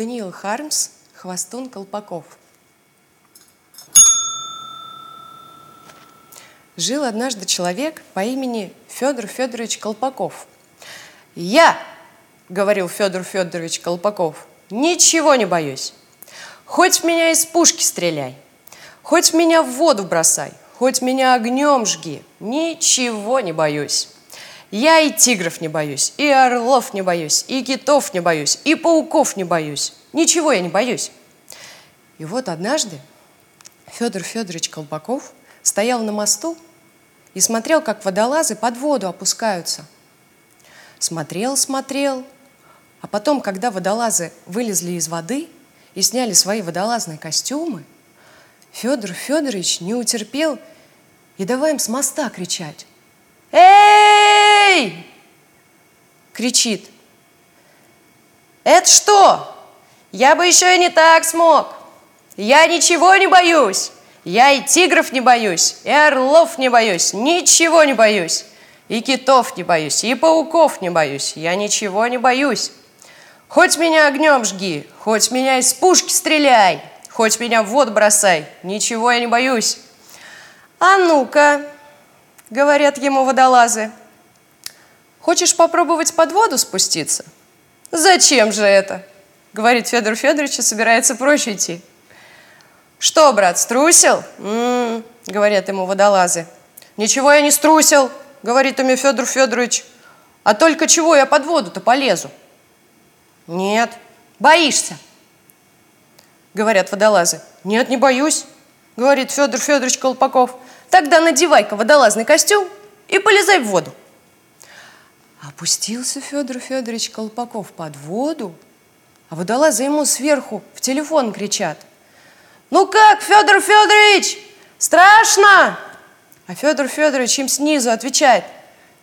Даниил Хармс «Хвостун Колпаков». Жил однажды человек по имени Федор Федорович Колпаков. «Я, — говорил Федор Федорович Колпаков, — ничего не боюсь. Хоть меня из пушки стреляй, хоть меня в воду бросай, хоть меня огнем жги, ничего не боюсь. Я и тигров не боюсь, и орлов не боюсь, и китов не боюсь, и пауков не боюсь. Ничего я не боюсь. И вот однажды Федор Федорович Колпаков стоял на мосту и смотрел, как водолазы под воду опускаются. Смотрел, смотрел, а потом, когда водолазы вылезли из воды и сняли свои водолазные костюмы, Федор Федорович не утерпел и давай им с моста кричать. «Эй!» Кричит. «Это что? Я бы еще и не так смог. Я ничего не боюсь. Я и тигров не боюсь, и орлов не боюсь, ничего не боюсь. И китов не боюсь, и пауков не боюсь. Я ничего не боюсь. Хоть меня огнем жги, хоть меня из пушки стреляй, хоть меня в воду бросай, ничего я не боюсь. А ну-ка, говорят ему водолазы. Хочешь попробовать под воду спуститься? Зачем же это? Говорит Федор Федорович и собирается прочь идти. Что, брат, струсил? М-м, говорят ему водолазы. Ничего я не струсил, говорит ему Федор Федорович. А только чего я под воду-то полезу? Нет. Боишься? Говорят водолазы. Нет, не боюсь, говорит Федор Федорович Колпаков. Тогда надевай-ка водолазный костюм и полезай в воду. Опустился Федор Федорович Колпаков под воду, а водолазы ему сверху в телефон кричат. «Ну как, Федор Федорович, страшно?» А Федор Федорович им снизу отвечает.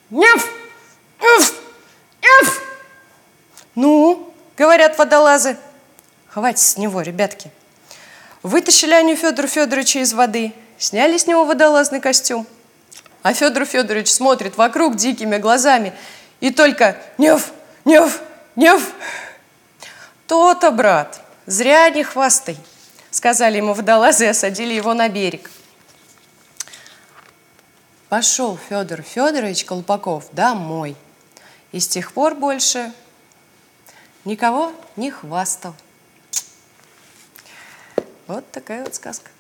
«Неф! Неф! Неф!» «Ну?» — говорят водолазы. «Хватит с него, ребятки». Вытащили они Федора Федоровича из воды – Сняли с него водолазный костюм. А Федор Федорович смотрит вокруг дикими глазами и только «Нев! Нев! Нев!» «То-то, брат, зря не хвастай!» Сказали ему водолазы и осадили его на берег. Пошел Федор Федорович Колпаков домой. И с тех пор больше никого не хвастал. Вот такая вот сказка.